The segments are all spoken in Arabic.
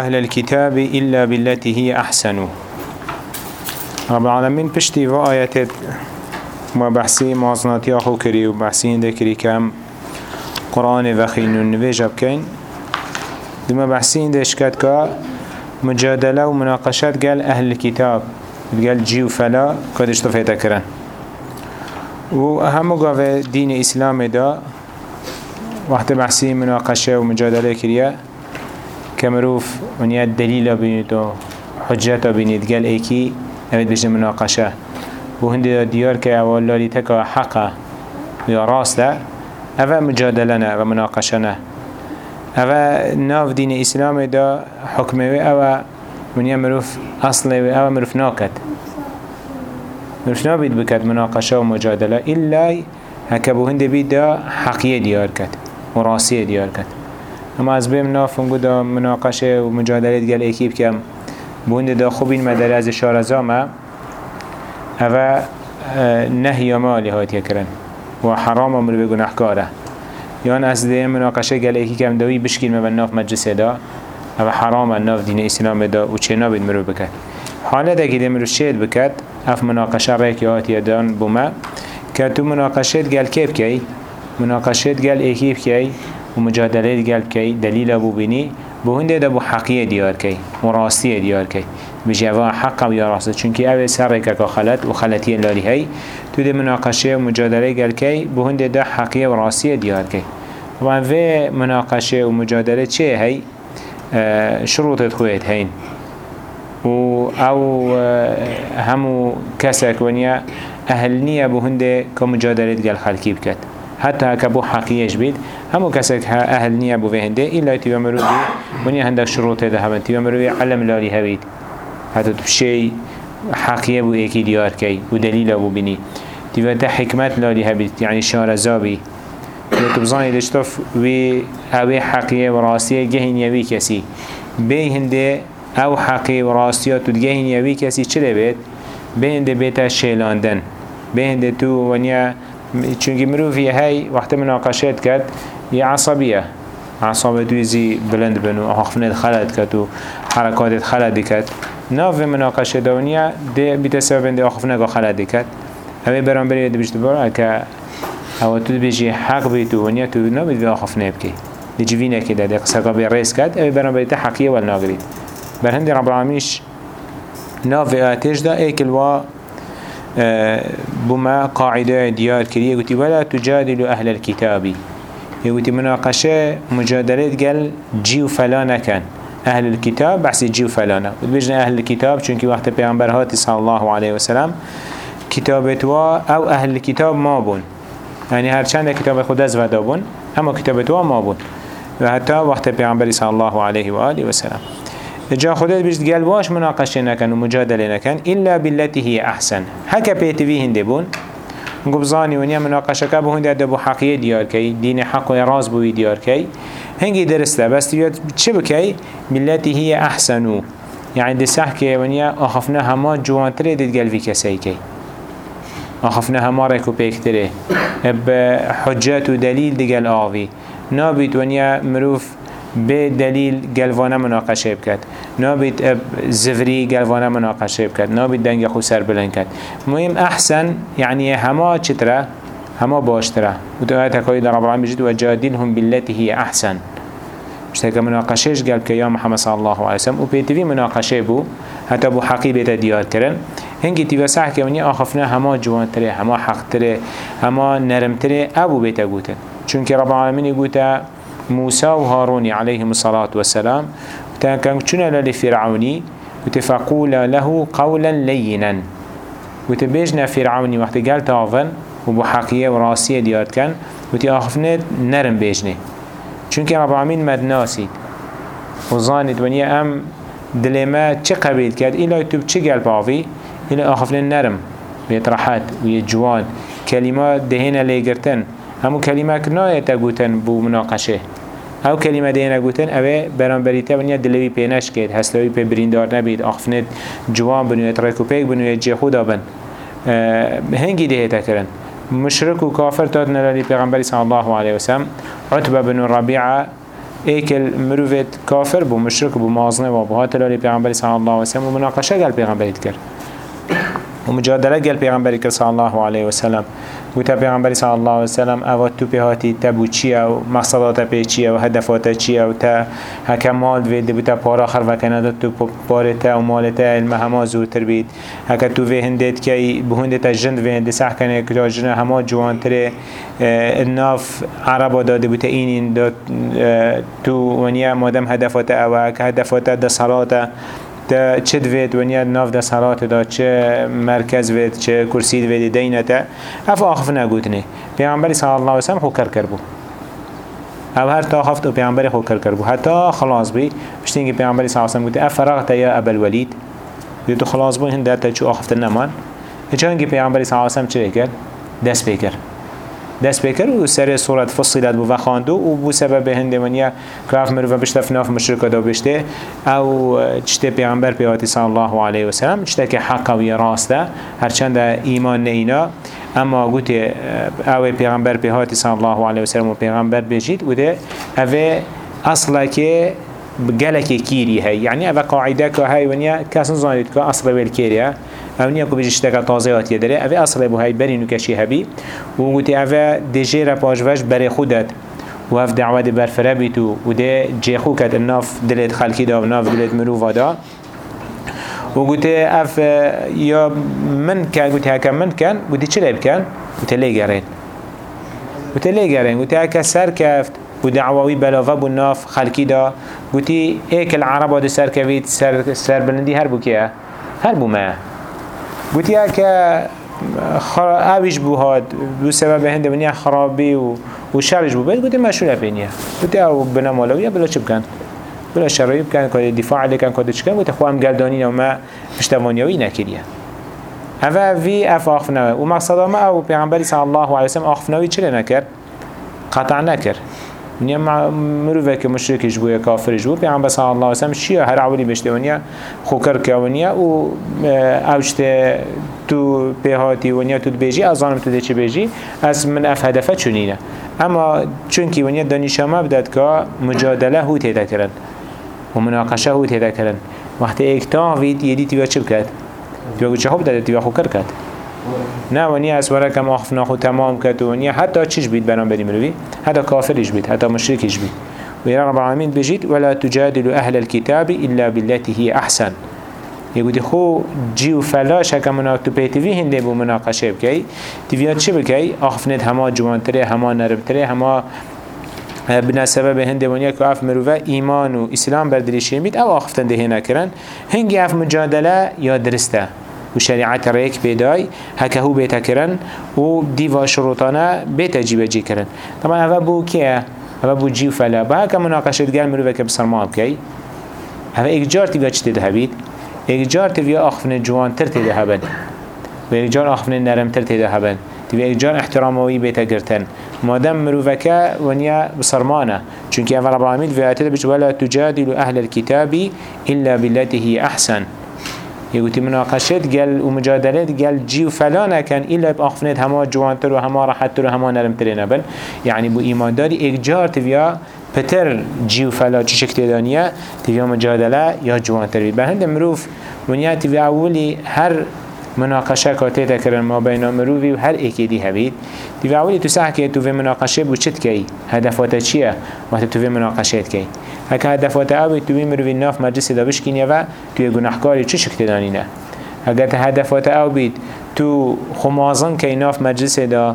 أهل الكتاب إلا بالتي هي أحسن. رب العالمين بشتي و آيات ما بحثي موازناتي أخو كري و بحثي ذكري كم قرآن وخين ونواجه بكين دما بحثي دش كد كا مجادلة ومناقشات قال أهل الكتاب قال جي وفلا قدش تفيتا كرن وأهم قوة دين إسلام دا وقت بحثي مناقشة ومجادلة كريا كمروف ونیا دلیل بینید و حجت بینید گل ایکی نمید بجن مناقشه و هندی دیار که اول لالی تکا حقه یا راسته اوه مجادله نه و مناقشه نه اوه ناف دین اسلام دا حکمه و اوه ونیا مروف اصله و اوه مروف ناکد مروف نابید بکد مناقشه و مجادله إلا هکبو هنده بید دا حقیه دیار کد و راسیه دیار کد اما از بیم نافن بودا مناقشه و مجادله گل اکیب کم بوند دا خوبین مدر از شارزامه اوه نهی مالی هاتی کرن و حرام امر به گناهکاره. یان از ده مناقشه گل اکی کم دوی بشکیل مبن ناف مجلس دا اوه حرام ناف دین اسلام دا و چه نابید مرو بکد. حالا دا که ده مرو شید بکد؟ اف مناقشه ریکی هاتی دان بومه. که تو مناقشه گل کیب کی؟ مناقشه گل اکیب کی؟ ومجادله قلب كي دليل أبو بني بهنده ده بو حقية ديار كي وراستية ديار كي بجوا حقا ويا راسته چونك اوه سرك خلت وخلتية لالي هاي تو ده مناقشه ومجادله قلب كي بهنده ده حقية وراستية ديار كي طبعا في مناقشه ومجادله چه هاي آه شروط خويت هين و أو همو كسك ونيا أهل بهنده كمجادله قلب خلقي بكت حتى هكبو حقيقش بيت همو كسك أهل نية بو فهنده إلا تيبا مروي ونيا هندك شروط هذا هم تيبا مروي علم لالي هبيت حتى تبشي حقيقة بو ايكي ديار كي ودليل بو بني تيبا تا حكمت لالي هبيت يعني شارزابي تبزاني دشتف وي اوي حقيقة وراسية جهن يوي كسي بي هنده أو حقيقة وراسية تدجهن يوي كسي چلي بيت بي هنده بيتا شيلاندن بي هنده تو ونيا چونكي مروفي هاي وقت مناقشات كد هي عصبية عصبية ويزي بلند بنو أخفنت خلد كد و حركات خلد كد ناف مناقشة دونيا دي بتسبب دي أخفنت خلد كد همه برام بريد بيشت برا که أو تو بيجي حق ونيا تو نبيد في أخفنت بكي دي جيفينا كده دي قصة قبل ريس كد همه برام بريد حقية والناقريد برهندي رب العالمينش ناف آتش دا وا بما قاعدة ديار كرية. قلت ولا تجادل أهل الكتاب. يقولي مناقشة مجادلات قال جيو فلانا كان. أهل الكتاب بحث جيو فلانا. وتبجنا أهل الكتاب چونك وقت پیغمبر هاتي صلى الله عليه وسلم كتابتوا أو أهل الكتاب ما بون. يعني هر چند كتاب خود از ودا بون اما كتابتوا ما بون. وحتى وقت پیغمبر صلى الله عليه وآله وسلم جا خودت بيجت قال واش مناقشه نكن ومجادله نكن إلا بالتي هي أحسن. هكا بيتوي هنده بون. قبزاني ونيا مناقشه كابو هنده دبو حقية ديار كي دين حق وراز بوي ديار كي هنگي درسته بس تيوت چه بكي بالتي هي أحسن. يعني دي سحكي ونيا أخفنا هما جوانتره قال في كسي كي أخفنا هما ريكو بيكتره بحجات ودليل دي قال آغي نابت ونيا مروف به دلیل گلوانه مناقشه بکد نابید زفری گلوانه مناقشه بکد نابید دنگ خود سر بلند کد مهم احسن یعنی همه چطره همه باشتره و تو آیت حکایی در رب بجید و جادلهم بالتي هي احسن مشتاق مناقشهش قال که یا محمد صلی الله علیه وسلم. و پیتوی مناقشه بو حتی بو حقی بیتا دیار کرن هنگی تیوه صح که منی آخفنه همه جوان تره همه حق تره همه نرم تره ابو بیتا گوتن. چون که رب العالمین گوته موسى وهارون عليهم الصلاة والسلام. كان كنا لفرعوني وتفقول له قولا لينا. وتبيجنا فرعوني وقت قال تافن وبحقية وراسية ديات كان. وتأخفنت نرم بيجني چونك رب العالمين مدناسي وظانت ونيا أم دلما چه قبيل كاد؟ إلا يتوب چه قال باوي؟ إلا أخفنت نرم. بيترحات ويجوان كلمات دهنا ليقرتن همو كلمة كناية تقوتن بو مناقشه أو كلمة دينا قوتن اوه برانبريتا ونيا دلوي بيناش كد هستوي بي بريندار نبيد اخفنت جوان بنو يتركو بيك بنو يجي خودا بن. ده تكرن مشرك و كافر تاد نلالي پیغمبر صلى الله عليه وسلم عتبة بن ربيعة ایکل مروفت کافر بو مشرک بو مازنه و بو هاتلالی پیغمبری صلی الله و سلم و مناقشه گل پیغمبریت کرد. و مجادله گل پیغمبری صلی الله علیه و گوتا پیغمبری صلی الله علیه وسلم اوات تو پیهاتی تبو چیه و مقصدات پی چیه و هدفات چیه و تا هکا مال وید بوتا پارا خر وکنه تو پارتا و مالتا علم هما زورتر بید. هکا تو وی هندید که به هندتا جند وی هنده سح کنه کتا جنه هما جوانتره. الناف عربا داده بوتا اینین داد تو ونیا مادم هدفات أو هکا هدفات دا صلاتا تا چه دوید ونیا ناف ده صلات دا چه مرکز وید چه کرسی دوید دینه تا اف آخف نگوتنه پیامبری صلی الله وسلم خو کر بو أو هر تا خفت و پیامبری خو کر بو حتی خلاص بی. بشتینگی پیامبری صلی الله وسلم گوته اف فرغت یا ابو الولید تو خلاص بو هنده تا چو آخفت نمان چونگی پیامبری صلی الله وسلم چه کرد؟ دست بکر دست بکر و سر صورت فصلت بو خاندو و بو سبب هنده منیا کراف مروفه بشته فناف مشرکه دو بشته أو چته پیغمبر پیواتی صلی الله علیه و سلم چته که حق و راسته هرچند ایمان نینا اما گوته أو پیغمبر پیواتی صلی الله علیه و سلم و پیغمبر بجید و ده اوه أصلا که گلک کیری هی یعنی اوه قاعدة که هی ونیا کسان زانید که أصلا ویل کیریه أو نیا کو بیشتر که تازه آتیه داره اوه اصل بو های برینو کشی هبی و گوتی اوه دیجی را پاجوش بری خودت و اف دعوت برفره بیتو و ده جیخو کت ناف دلت خلکی دا و ناف دلت مروفا دا و گوتی اف یا من کن گوتی هکا من کن گوتی چرا بکن؟ گوتی لی گرین گوتی لی گرین گوتی هکا سر کفت و دعواوی بلاوه بو ناف خلکی دا گوتی ایک العرب دو سر کوید سر, سر بلندی هر بو که هر ما گوتی که اویش بو هاد بو سبب هنده بنیا خرابی و و شرش بو. بید گوتی مشهور بینیه گوتی أو بنا مالویه بلا بکن؟ بلا شرعی بکن که دفاع علیکن که چکن؟ گوتی خواهم گردانی و ما پشتوانیوی نکریه اوه وی اف آخفنوه و مقصد ما أو پیغمبری صلی الله علیه وسلم آخفنوی چلی نکرد؟ قطع نکرد. ونیا مروفه که مشرکش بو یا کافرش بو پیغمبر صلی الله علیه وسلم چیه هر اولی بشته ونیا خوکر که ونیا و اوشته تو بهاتی ونیا تو بیجی از آنم تو چه بیجی از من اف هدفه چونینه اما چونکی ونیا دانیشما بدد که مجادله هو تیده کرن و مناقشه هو تیده کرن وقتی ایک تاوید یدی تیوه چه بکد؟ تیوه چه خوب داده تیوه خوکر کرد نه ونی از ورا کم آخفنا خود تمام کرد و ونی حتی چیش بید بنام بریم روی؟ حتی کافرش بید حتی مشرکش بید. و یا رب العالمین بجید ولا تجادل أهل الكتاب الا بالتي هي احسن. يقول خو جيو فلاش هكا مناق تو بيتوي هنده بو مناقشه بكي تيويات چه بكي اخفند هما جوانتره هما نربتره هما بنا سبب هنده ونیا که اف مروفه ایمان و اسلام بردریشیم بید أو آخفتن ده هنه کرن هنگی اف مجادله یا درسته؟ و شریعت ریک بیدای هکه هو بیتا کرن و دیوا شروطانه بیتا جیبه جی کرن. طبعا اوه بو که اوه بو جیو فلا. با هکه مناقشت گل مروفه که بسرما بکی. اوه ایک جار تیویا چی تیده هبید؟ آخفن جوان تر تیده هبن و ایک جار آخفن نرم تر تیده هبن تیویا ایک جار احتراموی بیتا گرتن. مادم مروفه که ونیا بسرمانه چونکه اول رب العالمین فیاته بچ ولا تجادل أهل الكتاب الا بالتي هي احسن. يقولي مناقشات قال ومجادلات قال جيو فلانا كان إلا بأخفنات هما جوانتر وهما راحتر وهما نرمتر نبن. يعني بو إيمان داري إجار تبيا بتر جيو فلا چه شكل دانية تبيا مجادله يا جوانتر بهند مروف ونيا تبيا أولي هر مناقشه کاته تکرن ما بین مروی و هر ایکی دی هبید. دی اولی تو که تو مناقشه بو چت کی؟ هدفات چیه؟ وقت تو مناقشه کی؟ هک هدفات او تو في مروی ناف مجلس دا بشکینه و تو گناهکاری چه شکل دانینه اگر هدفات او بید تو خمازن که ناف مجلس دا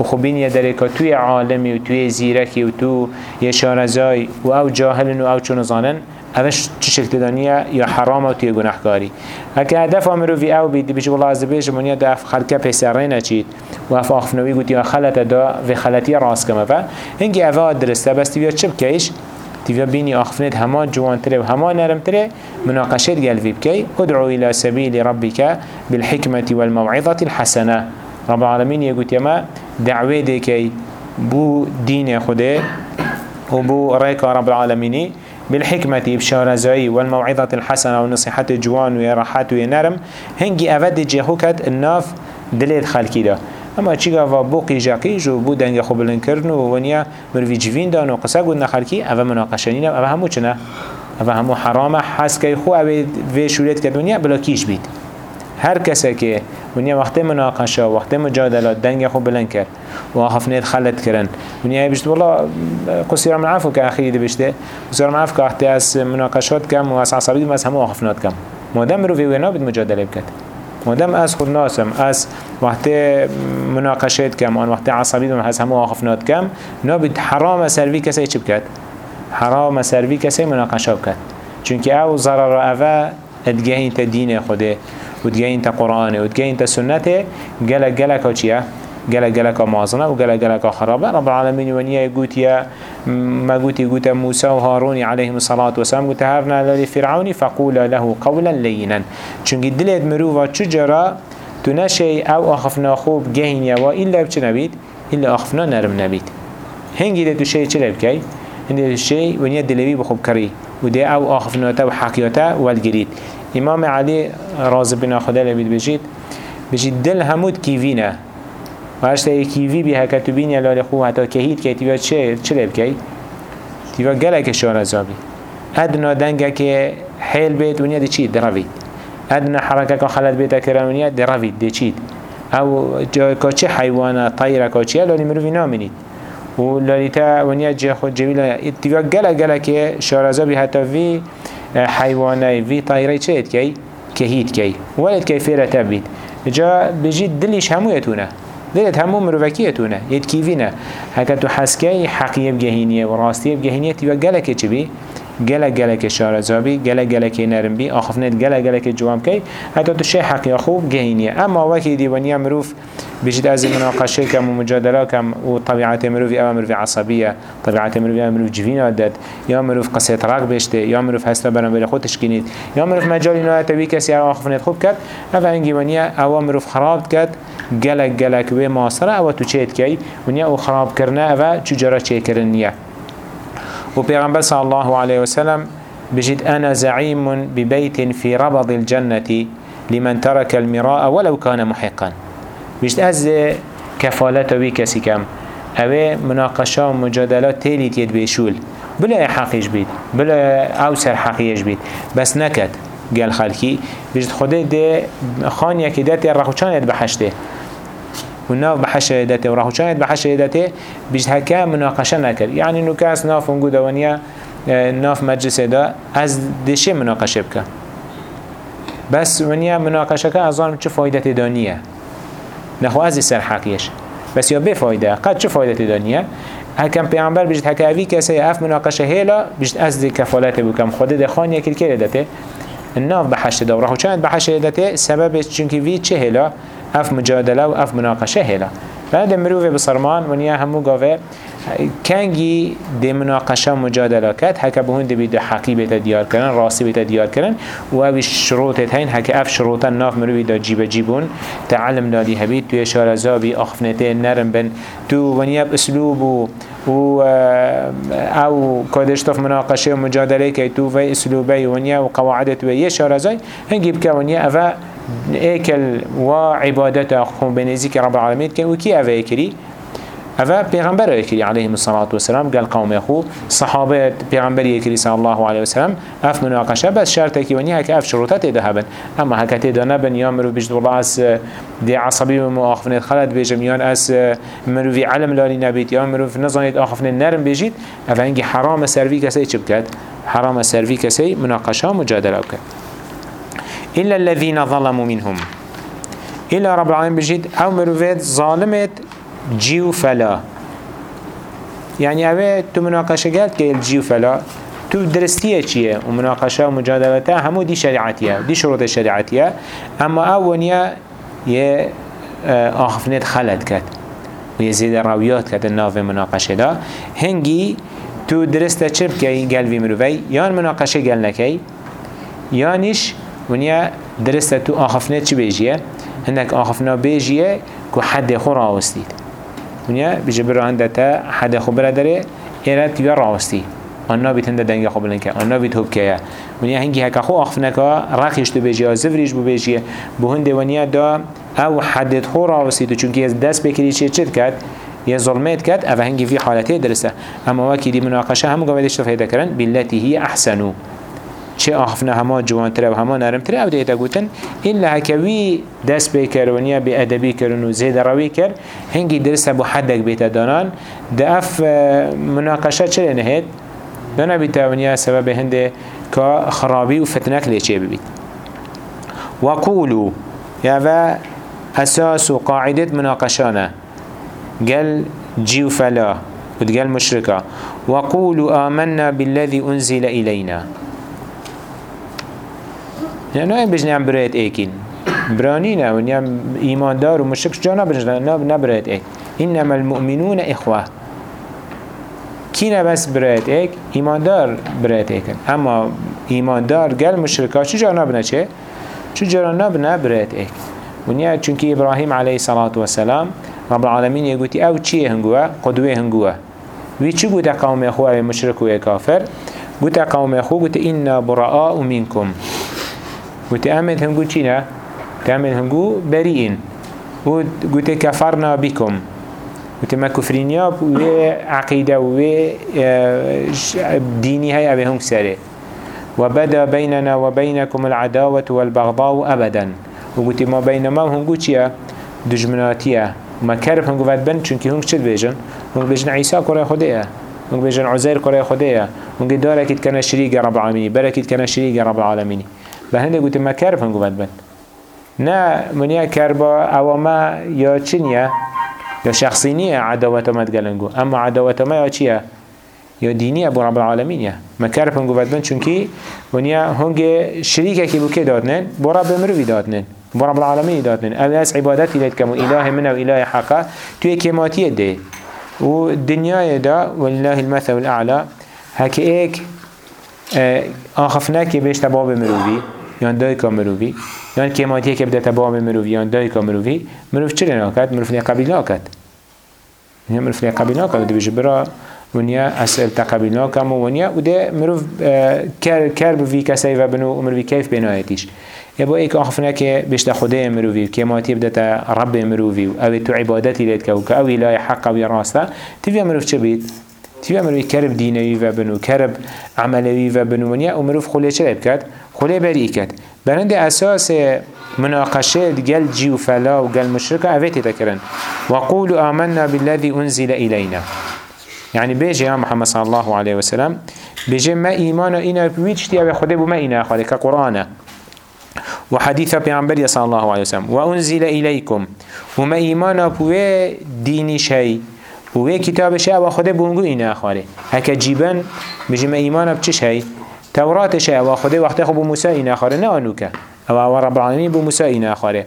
و خبین یه داره که توی عالمی و توی زیرکی و تو یه شارزای و او جاهلن و او چون زانن اوش چه شکل دانیه یا حرام و توی گناهکاری؟ اگه هدف وی او بید بیش والله از بیش منیا دا خلکه پیسره نچید و اف آخفنوی گوتی یا خلط دا و خلطی راست کمه و هنگی اوه درسته بس تیویا چه بکیش؟ تیویا بینی آخفنت هما جوانتره و هما نرمتره مناقشت قلبی بکی. ادعو إلى سبیل ربك بالحكمة والموعظة الحسنة. رب العالمين يقول يما دعوه دي كي بو دين خوده وبو ريك رب العالمين بالحكمة بشارزائي والموعظة الحسنة ونصيحة جوان ويراحات وينرم هنجي أفد جيخوكت الناف دليل خلقي ده اما چی گفا بو قیجا قیج و بو دنگ خوب بلند کرن و ونیا مروی جوین دان و قصه گود نخلکی اوه مناقشه نینه اوه همو چنه اوه همو حرامه حس که خو اوه وی شورت کرد ونیا بلا کیش بید هر کسی که ونیا وقت مناقشه وقت مجادلات دنگ خوب بلند کرد. و هفنید خلط کرن. ونیا بشت والله قصير من عفو که اخیری بشته قصير من عفو که احتی از مناقشات کم و از عصبی از همه آخفنات کم مادم مروی وینا بید مجادله بکد مادم از خود ناسم از وقت مناقشات کم آن وقت عصبی دم از همه آخفنات کم نابد حرام سروی کسی چی بکد حرام سروی کسی مناقشه بکد چونکه أو ضرر اوه ادگه انت دین خوده ودگه انت قرآنه ودگه انت سنته گلک گلک ها چیه؟ گلک گلک معظمه و گلک گلک خرابة. رب العالمین ونیا گوتیا ما گوتی گوتا موسى و هارون عليهم الصلاة والسلام. هرنا لفرعون فقولا له قولا لينا. چونك دلت مروفا چجرا تنشي أو أخفنا خوب جهين يوا إلا إلا أخفنا نرم نبيد هنگی ده تو شيء چه لبكي هنگی ده شيء ونیا دلوی بخوب کری و ده أو اخفناتا و حقیاتا والگرید إمام علی راز بنا خدا لبید بجید بجید دل همود کیوینه و هشتا کیوی بی هکتو بین یلال خو حتی کهید که تیویا چه چه لبکی تیویا گلک شارزابی ادنا دنگه که حیل بیت ونیا دی چید دروید ادنا حرکه که خلط بیت کرانونیا دروید دی چید او جا که چه حیوانه که چیه؟ لالی مروی نامینید. و لالیتا ونیا جه خود جویل. تیویا گلک گلک شارزابی حتی وی حیوانه وی طیره چه کی کهید کی ولد کی فیره تبید. جا بجید دلیش همو یتونه دلت همو مروفکیتونه ید کیوینه هکا تو حسکه حقیه بگهینیه و راستیه بگهینیه بی؟ گلک گلک شارزابی گلک گلک نرم بی آخفنت گلک گلک جوام کی؟ حتی تو شی حقیه خوب گهینیه. اما وکی دیوانیه مروف بجد از مناقشه کم و مجادله کم و طبیعت مروفی أو مروفی عصبیه. طبیعت مروفی أو مروف جوین عدد یا مروف قصه رق بشته یا مروف هستا برن بله خودش کنید یا مروف مجالی نهایت بی کسی آخفنت خوب کرد أو انگیوانیه أو مروف خراب کرد. گلک گلک و ماسره أو تو چیت کی؟ ونیا أو خراب کرنه أو چجرا چه کرنیه؟ و پیغمبر صلی الله علیه وسلم بجد أنا زعيم ببيت في ربض الجنة لمن ترك المراء ولو كان محقا بجد از كفالة بي كسي كم اوه مناقشه و مجادلات تيلي تيد بيشول بلا حقيش بيت بلا اوسر حقيش بس نكت قال خلقي بجد خده ده خانية كده تي رخوشان يد بحشته وناف بحش يدته وراهوشان يد بحش يدته بجد هكا مناقشه نكر يعني انه كاس ناف ونقود ونيا ناف مجلس ده از دشه مناقشه بك بس ونيا مناقشه که ازان چه فایده دانیه نخو از سر حقیش بس یا بفایده قد چه فایده دانیه هکم پیامبر بجد هکا اوی کسی أف مناقشه هیلا بجد از دی کفالت بکم خود ده خان یکی که دته الناف بحشت ده و راهو چند بحشت دته سببش چونکی وی چه هلا؟ اف مجادله و اف مناقشه هلا. بعد مروه بصرمان ونیا همو گاوه کنگی دی مناقشه مجادله کد حکا بهون دی بید حقی بیت دیار کرن راستی بیت دیار کرن و اوی شروطت هین حکا اف شروطا ناف مروی دا جیب جیبون تعلم دادی هبید توی شارزابی اخفنته نرم بن. تو ونیا باسلوب و و أو کادش تف مناقشه و مجادله که تو و اسلوبه ونیا و قواعدت و یه شارزای هنگی بکا ونیا اوه ايكل وعبادته خون بنزيك رب العالمين. كان وكي أفا يكري؟ أفا پیغمبر يكري عليه الصلاة والسلام. قال قوم يخو صحابة پیغمبر يكري صلى الله عليه وسلم أف مناقشة بس شرطة كي ونيا هك أف شروطات ذهبا أما هكا تيدا نبن يامرو بجد والله أس دي عصبي ومؤخفن خلد بيجم. أس مرو في علم لالي نبيت. يامرو في نظانيت آخفن نرم بيجيت. أفا هنجي حرام سروي كسي چبكت حرام سروي كسي مناقشة مجادلة إلا الذين ظلموا منهم. إلا رب العالمين بجد أو مروفيت ظالمت جيو فلا. يعني أوه تو مناقشة قالت كي الجيو فلا. تو درستية چية؟ ومناقشة ومجادلتها همو دي شريعتية دي شروط الشريعتيه أما أولنيا يه آخفنت خلد كت. ويزيد راويات كت الناف مناقشة دا. هنگي تو درستة چه بكي؟ قلبي مروفي. يان مناقشة قال نكي. يانش ونیا درسته تو آخفنه چی بیجیه؟ هندک آخفنه بیجیه که حد خو راوستید ونیا بیجه برا تا حد خو برا داره ایرت یا را آنها بیتند دنگ خو بلن که آنها بیت هب که ونیا هنگی هکا خو آخفنه که رخیش تو بیجیه زفریش بو بیجیه بو هنده ونیا دا او حد خو را آستید چونکه از دست بکری چه چه کرد؟ یه ظلمت کرد اوه هنگی فی حالتی درسته اما واکی دی مناقشه همو گامیدش تفایده کرن بلتی هی احسنو چه آخفنا هما جوانتره و هما نرمتره أو دیتا گوتن إلا هكوي دست بكر ونیا بی ادبی کرن و زید روی کر هنگی درست بو حدک بیتا دانان ده اف مناقشه چه نهید دانا بیتا ونیا سبب هنده که خرابی و فتنک لیچه ببید وقولوا يا ذا أساس وقاعدة مناقشانا قال جيو فلا وتقال مشركة وقولوا آمنا بالذي أنزل إلينا يعني نوعين بجنا عم بريت ايكين برانينا ونيا إيمان دار ومشركش جانا بجنا نبريت ايك إنما المؤمنون إخوة كينا بس بريت ايك إيمان دار بريت ايكن أما إيمان دار قال مشركة شو جانا بنا چه؟ شو جانا بنا بريت ايك ونيا چونك إبراهيم عليه الصلاة والسلام رب العالمين يقولي أو چيه هنگوه قدوه هنگوه وی چی گوته قوم اخوه مشرك و کافر گوته قوم اخوه گوته اینا براء منکم گوته امد هنگو چی نه؟ تعمل هنگو بريئين وقلت كفرنا بكم قلت ما كفرينيا و عقيدة و ديني هاي أبي هم سري وبدا بيننا وبينكم العداوة والبغضاء أبدا. وقلت ما بينما هم قلت دجمناتية ما كرب هم قلت بن چونكي هم چد بيجن هم بيجن عيسى كوري خديه هم بيجن عزير خديه هم قلت داركت كان شريك رب العالمين بركت كان شريك رب العالمين بهنده قلت ما كرب هم قلت بن. نه منیا کربا أو ما یا چنیه یا شخصی نیه عداوت ما تگلنگو اما عداوت ما یا چیه یا دینی ابو رب العالمین یا ما کرب هنگو بدن چونکی منیا هنگ شریکه که بو که دادنن بو رب مروی دادنن بو رب العالمین دادنن أو از عبادتی لید کمو اله من و اله حقا توی کماتی ده و دنیای دا والله المثل الاعلى هکه ایک آخفنه که بیشت باب مروی یان دای که مروی یان کماتیه که بدت بام مروی یان دای که مروی مروف چه ناکد؟ مروف نیا قبیل ناکد. مروف نیا قبیل دی بجه برا ونیا اصل تقبیل ناکم و ونیا و ده مروف کر کر بوی کسی و بنو مروی کیف بنایتیش. یا با ایک آخفنه که بشت خدا مروی کماتی بدت رب مروی أو تو عبادتی لید که أو لای حق و راسته تیوی مروف چه بید؟ تیوی مروی کرب دینوی و بنو کرب عملوی و بنو ونیا و مروف خلی چه بکد؟ خلی بری کد برند أساس مناقشه قال جيو فلا وقال مشركة أفيت تكرن وقولوا آمنا بالذي أنزل إلينا يعني بيجي يا محمد صلى الله عليه وسلم بيجي ما إيمانا إنا بيجتي أبي خده بما إنا خالي كقرآن وحديث بيعنبر صلى الله عليه وسلم وأنزل إليكم وما إيمانا بوي ديني شيء ووي كتاب شيء وخده بونغو إنا خالي هكا جيبان بيجي ما إيمانا بچه شيء تورات شيء وخده وقت خبو موسى إنا خالي نانوكا أو أو رب العالمين بو موسى إنا آخره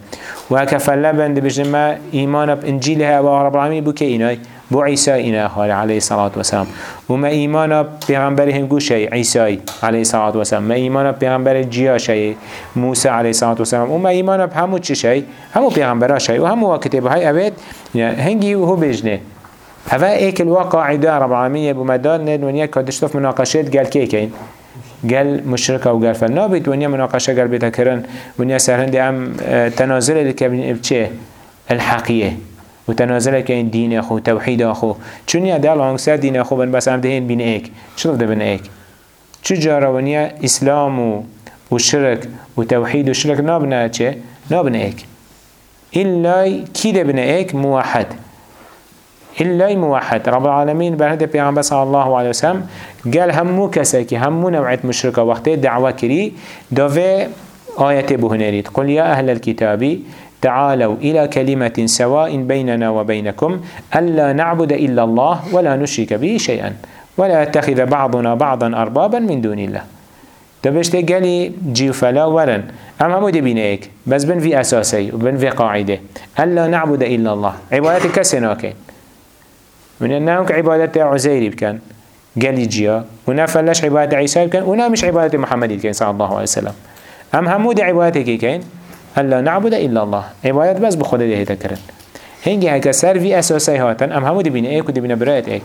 وهكا فلبند بجمع إيمان بإنجيلها أو رب العالمين بو كإناي بو عيسى إنا آخره عليه الصلاة والسلام وما إيمان بيغنبرهم قو شيء عيسى عليه الصلاة والسلام ما إيمان بيغنبر جيا شيء موسى عليه الصلاة والسلام وما إيمان بهمو چه شيء همو بيغنبرا شيء وهمو كتب هاي أبد هنگي وهو بجنه. هذا ايك الواقع عدا رب العالمين بو مدان ند ونيا كدشتف مناقشات قال كيكين قال مشركة وقال فالنابت ونيا مناقشة قال بيتا كرن ونيا سهرن ام تنازل اللي كابن بچه الحقية وتنازل كاين دين اخو توحيد اخو چون يا دال هنگسر دين اخو بن بس هم دهين بين ايك شو ده بين ايك چو جارا ونيا اسلام وشرك وتوحيد وشرك نابنا چه؟ نابنا ايك إلا كي ده بنا ايك موحد. إلا موحد. رب العالمين بهذا بيعمل صلى الله عليه وسلم قال همو كساكي همو نوعية مشركة وقت دعوة كري دوفي آية بهنريد قل يا أهل الكتاب تعالوا إلى كلمة سواء بيننا وبينكم ألا نعبد إلا الله ولا نشرك به شيئا ولا يتخذ بعضنا بعضا أربابا من دون الله. تبشت قالي جيو فلا ورن. أما مو بينيك بس بن في أساسي وبن في قاعدة. ألا نعبد إلا الله. عبادتك من أنهم عبادة عزيري بكان قال جيا. ونفلش عبادة عيسى بكان ونا مش عبادة محمد كان صلى الله عليه وسلم. أم همود كي كان؟ ألا نعبد إلا الله. عبادة بس بخدا ده تكرن هنگی هکا سر وی اساسی هاتن. أم همو دی بین ایک و دی بین برایت ایک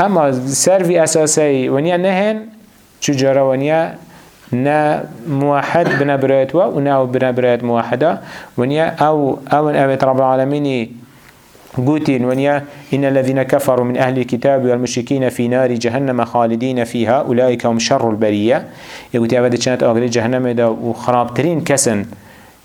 أما سر وی اساسی ونیا نهن چو جارا ونیا نا موحد بنا برایت و و نا بنا برایت موحدا ونیا أو أو اوت رب العالمين قوتين ونيا إن الذين كفروا من أهل الكتاب والمشركين في نار جهنم خالدين فيها أولئك هم شر البرية. يقول أبدا كانت أغلي جهنم دا وخرابترين كسن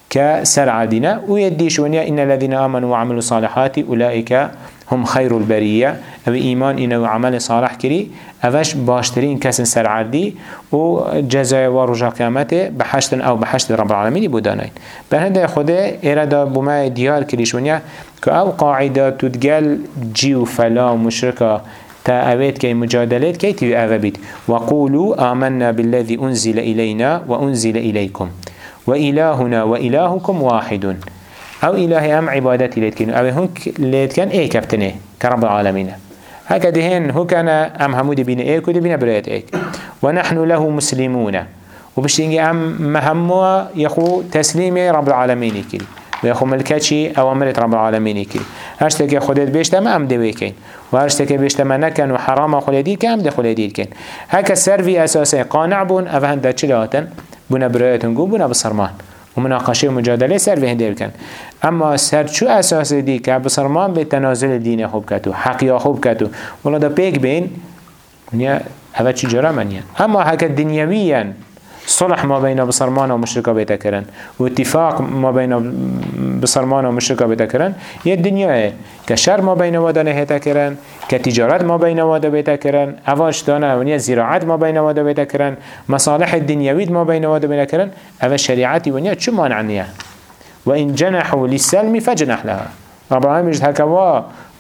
كسر عدنا ويديش ونيا إن الذين آمنوا وعملوا صالحات أولئك هم خير البرية. أو إيمان إنه عمل صالح كري اوش باشترين كسن سر عردي و جزاء و رجا قيامته بحشتن أو بحشت رب العالمين بودانين. بهنده خده إرادا بما ديار كريش ونيا كأو قاعدة تدقل جيو فلا مشركة. تأويت كي مجادلات كي تبي أغبيت. وقولوا آمنا بالذي أنزل إلينا وأنزل إليكم. وإلهنا وإلهكم واحد. أو إلهي أم عبادتي ليتكن أو هنك ليتكن إيه كابتنه كرب العالمين. هكذا هن هو كان أم حمود بين إيه كده بين بريت إيه. ونحن له مسلمون. وبشتينجي أم مهمه يخو تسليم رب العالمين كده و خو ملکه چی؟ اوامرت رب العالمینی کی هشت که خودت بیشتم ام دوی کن و هشت که بیشتم نکن و حرام خلیدی کم ده خلیدی کن هک سروی اساسی قانع بون او هنده چی لاتن بونه برایتون گو بونه بسرمان و مناقشه و مجادله سر وی هنده بکن اما سر چو اساس دی که بسرمان به تنازل دین خوب کتو حق خوب کتو ولا دا پیک بین اول چی جرمن اما حق دنیاویان صلح ما بين بصرمان ومشركة بيتكرن واتفاق ما بين بصرمان ومشركة بيتكرن هي الدنيا كشر ما بين ودانه هيتكرن كتجارت ما بين ودا بيتكرن اواش دانا ونيا زراعت ما بين ودا بيتكرن مصالح الدنيوية ما بين ودا بيتكرن اوا شريعتي ونيا شو مانعنيها وإن جنحوا للسلم فجنح لها. رب العالمين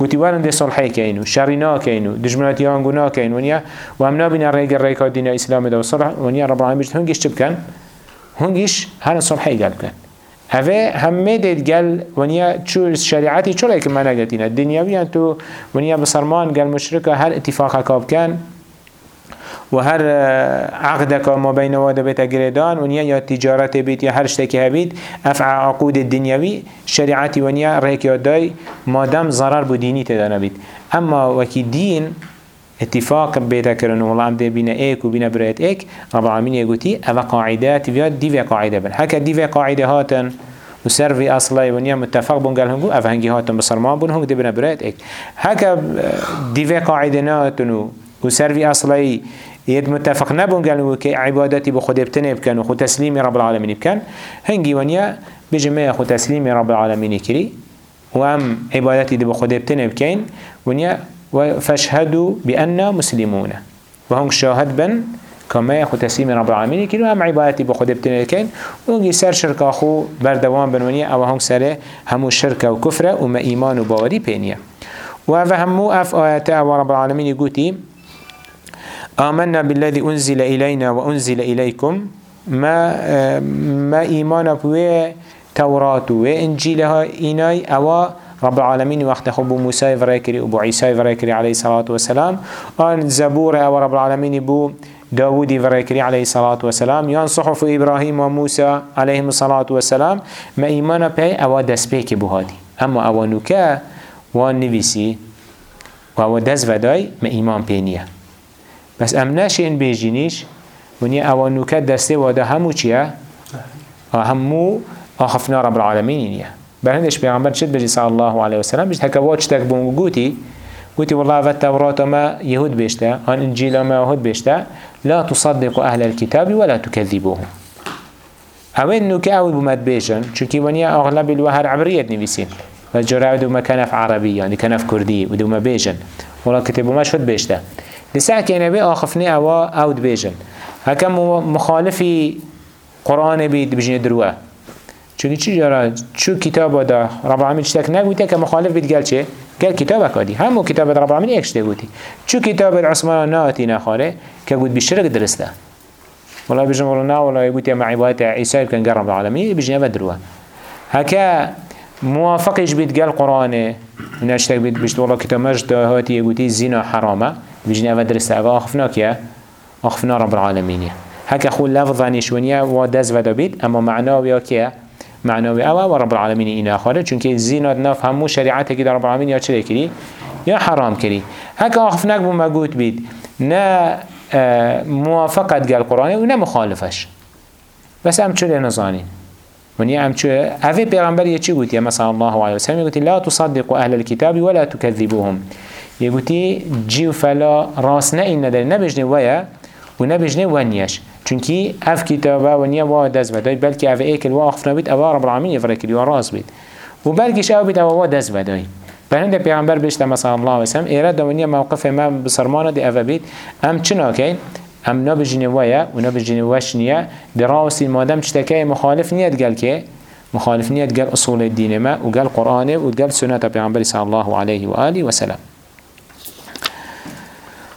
جد هكوا قوتي وارن دي صلحي كينو شرنا كينو دجمنات يانگونا كين ونيا وهم نابين الرئيق الرئيقات دين الإسلام دا وصلح ونيا رب العالمين جد هنگيش تبكن هنگيش هر صلحي قلب كن هفه همه دید گل ونیا چو شریعتی چرا که من نگتینه دنیاوی تو ونیا بسرمان گل مشرکه هر اتفاق کاب کن. و هر عقدك ما بين وادا بيت جريدان ونيا يا تجارة بيت يا هر شتكي هبيت أفع عقود الدنيوي شريعتي ونيا ريك يداي ما دام ضرر بديني تدانا بيت أما وكي دين اتفاق بيتا كرن والله عم بينا ايك وبينا بريت ايك رب العالمين يقولي أفا قاعدات في دي في قاعدة بل هكا دي في قاعدة هاتن وسرفي أصلي ونيا متفق بون قال هنگو أفا هنگي هاتن بصرمان بون هنگ دي بنا بريت ايك هكا دي في قاعدة ناتن وسرفي أصلي يد متفق نبون قالوا عبادتي بخود ابتنى بكن وخو تسليم رب العالمين بكن هنجي ونيا بجمع خو تسليم رب العالمين كري. وأم عبادتي دي بخود ابتنى بكين ونيا فاشهدوا بأننا مسلمون. وهم شاهد بن كما خو تسليم رب العالمين كري. وأم عبادتي بخود ابتنى بكين ونجي سر شركة خو بردوان بن ونيا. أو هم سره همو شركة وكفرة وما إيمان وباوري بينيا. وفهمو أف آيات رب العالمين يقولي آمنا بالذي أنزل إلينا وأنزل إليكم. ما ما إيمان بوي توراة وإنجيلها إناي أو رب العالمين وقت خبو موسى فريكري أبو عيسى فريكري عليه الصلاة والسلام. آن زبور أو رب العالمين بو داودي فريكري عليه الصلاة والسلام. يان صحف إبراهيم وموسى عليهم الصلاة والسلام. ما إيمان بي أو دس بيك بهادي أما أو نكا وان نفسي وأو دس وداي ما إيمان بينيه بس ام نشین بیجینیش ونیا اوان نوکت دسته واده همو چیه؟ همو آخفنا رب العالمين نیا برهندش پیغمبر چد بجی صلی الله علیه وسلم بجد هکا واج تک بونگو گوتی؟ قلت والله فالتوراة ما يهود بيشتا عن إنجيل ما يهود بيشتا لا تصدق أهل الكتاب ولا تكذبوهم أوين نوك أول بمد بيجن چونكي ونيا أغلب الوهر عبرية نفسين فالجراء دو ما كنف عربي يعني كنف كردي ودو ما بيجن ولا كتبو ما شفت بيشتا لسا كينبي آخفني أوا أود بيجن هكا مخالفي قرآن بيد بجين دروا چونی چی جارا؟ چو کتاب دا رب العالمین چتک نگویی که مخالف بید گل چه؟ گل کتاب کادی. همو کتاب رب العالمین ایکش دگویی چو کتاب عثمان ناتی نخاره که گوید بشرک درسته. والله بيجن والله نا والله يقول يا معيبات عيسى كان قرب العالمين بيجن بدروا هكا موافقش بيت قال قرآن نشتك بيت بيشت والله كتاب مجد هاتي يقول الزنا حرامه. بيجن أفا درسته أفا أخفنا كيا أخفنا رب العالمين هكا خو لفظا نشونيا ودز ودا بيت. أما معناه كيا معنوي أوا ورب العالمين إنا خالد چونك الزينات ناف همو شريعته كده رب العالمين يا چلي كري؟ يا حرام كري. هكا أخفناك بما قوت بيت. نا آه، موافقت قال قرآن و مخالفش. بس ام چه نزانين ونيا ام چه اوه پیغمبر یه چی گوتی مثلا الله علیه وسلم گوتی لا تصدقوا أهل الكتاب ولا تكذبوهم. يقولي جيو فلا راس نه این نداره نبجنه ویا و نبجنه ونیش چونکی أف کتابه ونیا وا دست بدای بلکه أف ایکل وا اخفنا بید اوا رب العالمین یفرکلی و راس بید و بلکه أو بید اوا وا دست بدای بهنده پیغمبر بشته مثلا الله و سلم ایراد دونیا موقف ما بسرمانة دی اوا بید أم چنا کین أم نبجنه ویا و نبجنه وش نیه دراوسی مادم چتکه مخالف نیت گل که مخالف نیت قال أصول الدين ما وقال قرآن وقال سنة پیغمبر صلى الله عليه وآله وسلم